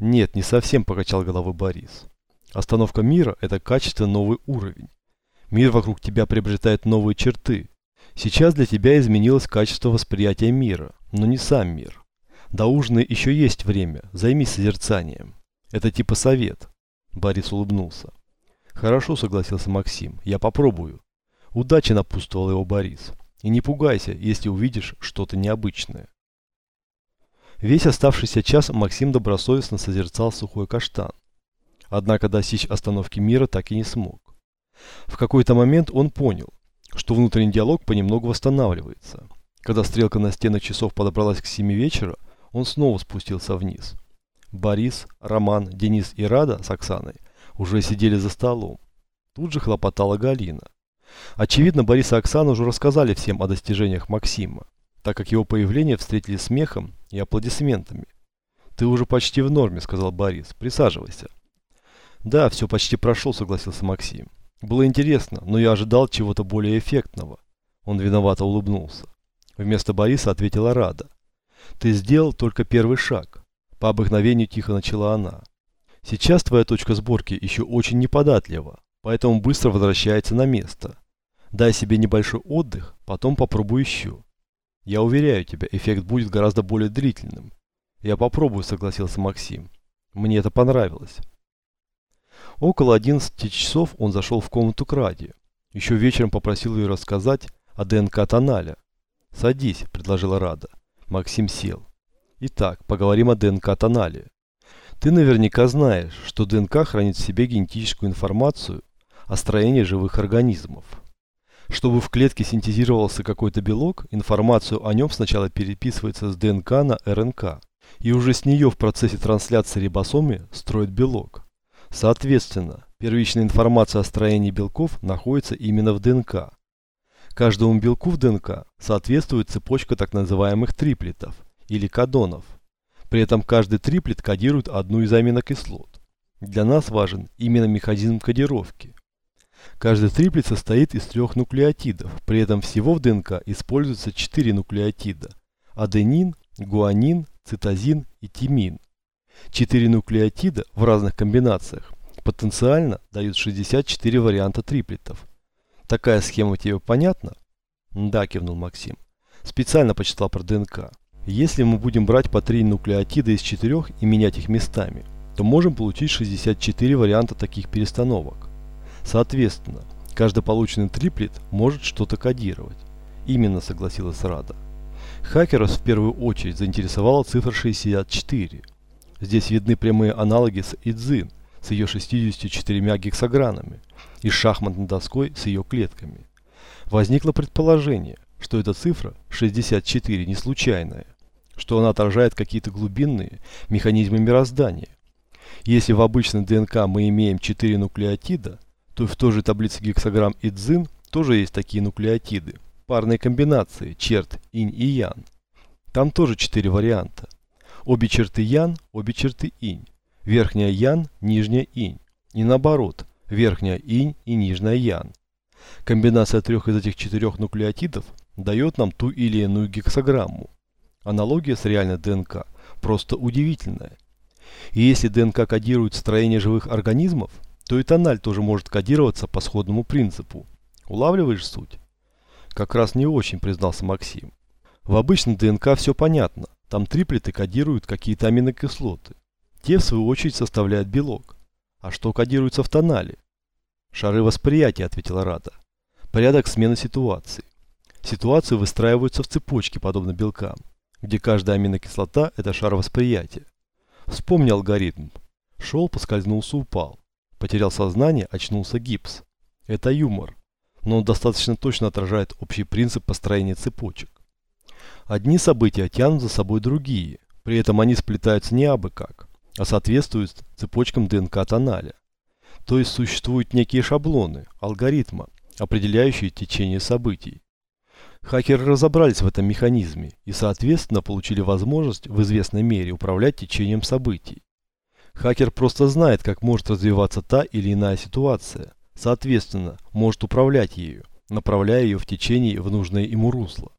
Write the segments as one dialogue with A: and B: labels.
A: Нет, не совсем покачал головой Борис. Остановка мира – это качество новый уровень. Мир вокруг тебя приобретает новые черты. Сейчас для тебя изменилось качество восприятия мира, но не сам мир. До ужина еще есть время, займись созерцанием. Это типа совет. Борис улыбнулся. Хорошо, согласился Максим, я попробую. Удачи напутствовал его Борис. И не пугайся, если увидишь что-то необычное. Весь оставшийся час Максим добросовестно созерцал сухой каштан. Однако достичь остановки мира так и не смог. В какой-то момент он понял, что внутренний диалог понемногу восстанавливается. Когда стрелка на стенах часов подобралась к 7 вечера, он снова спустился вниз. Борис, Роман, Денис и Рада с Оксаной уже сидели за столом. Тут же хлопотала Галина. Очевидно, Борис и Оксана уже рассказали всем о достижениях Максима, так как его появление встретили смехом и аплодисментами. «Ты уже почти в норме», — сказал Борис. «Присаживайся». «Да, все почти прошел», — согласился Максим. «Было интересно, но я ожидал чего-то более эффектного». Он виновато улыбнулся. Вместо Бориса ответила Рада. «Ты сделал только первый шаг». По обыкновению тихо начала она. «Сейчас твоя точка сборки еще очень неподатлива, поэтому быстро возвращается на место. Дай себе небольшой отдых, потом попробуй еще. Я уверяю тебя, эффект будет гораздо более длительным. Я попробую, согласился Максим. Мне это понравилось. Около 11 часов он зашел в комнату к Раде. Еще вечером попросил ее рассказать о ДНК-тонале. «Садись», – предложила Рада. Максим сел. «Итак, поговорим о ДНК-тонале. Ты наверняка знаешь, что ДНК хранит в себе генетическую информацию о строении живых организмов. Чтобы в клетке синтезировался какой-то белок, информацию о нем сначала переписывается с ДНК на РНК, и уже с нее в процессе трансляции рибосомы строит белок. Соответственно, первичная информация о строении белков находится именно в ДНК. Каждому белку в ДНК соответствует цепочка так называемых триплетов или кодонов. При этом каждый триплет кодирует одну из аминокислот. Для нас важен именно механизм кодировки. Каждый триплет состоит из трех нуклеотидов, при этом всего в ДНК используется четыре нуклеотида – аденин, гуанин, цитозин и тимин. Четыре нуклеотида в разных комбинациях потенциально дают 64 варианта триплетов. Такая схема тебе понятна? Да, кивнул Максим. Специально почитал про ДНК. Если мы будем брать по три нуклеотида из четырех и менять их местами, то можем получить 64 варианта таких перестановок. Соответственно, каждый полученный триплет может что-то кодировать. Именно согласилась Рада. Хакеров в первую очередь заинтересовала цифра 64. Здесь видны прямые аналоги с Идзин с ее 64 гексагранами и шахматной доской с ее клетками. Возникло предположение, что эта цифра 64 не случайная, что она отражает какие-то глубинные механизмы мироздания. Если в обычной ДНК мы имеем 4 нуклеотида, то в той же таблице гексограмм Идзин тоже есть такие нуклеотиды. Парные комбинации черт инь и ян. Там тоже четыре варианта. Обе черты ян, обе черты инь. Верхняя ян, нижняя инь. И наоборот, верхняя инь и нижняя ян. Комбинация трех из этих четырех нуклеотидов дает нам ту или иную гексограмму. Аналогия с реальной ДНК просто удивительная. И если ДНК кодирует строение живых организмов, то и тональ тоже может кодироваться по сходному принципу. Улавливаешь суть? Как раз не очень, признался Максим. В обычной ДНК все понятно. Там триплеты кодируют какие-то аминокислоты. Те, в свою очередь, составляют белок. А что кодируется в тонале? Шары восприятия, ответила Рада. Порядок смены ситуации. Ситуации выстраиваются в цепочке, подобно белкам, где каждая аминокислота – это шар восприятия. Вспомни алгоритм. Шел, поскользнулся, упал. Потерял сознание, очнулся гипс. Это юмор, но он достаточно точно отражает общий принцип построения цепочек. Одни события тянут за собой другие, при этом они сплетаются не абы как, а соответствуют цепочкам ДНК-тоналя. То есть существуют некие шаблоны, алгоритмы, определяющие течение событий. Хакеры разобрались в этом механизме и, соответственно, получили возможность в известной мере управлять течением событий. Хакер просто знает, как может развиваться та или иная ситуация. Соответственно, может управлять ею, направляя ее в течение в нужное ему русло.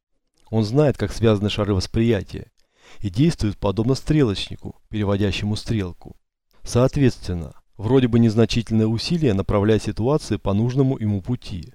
A: Он знает, как связаны шары восприятия и действует подобно стрелочнику, переводящему стрелку. Соответственно, вроде бы незначительное усилие направляет ситуацию по нужному ему пути.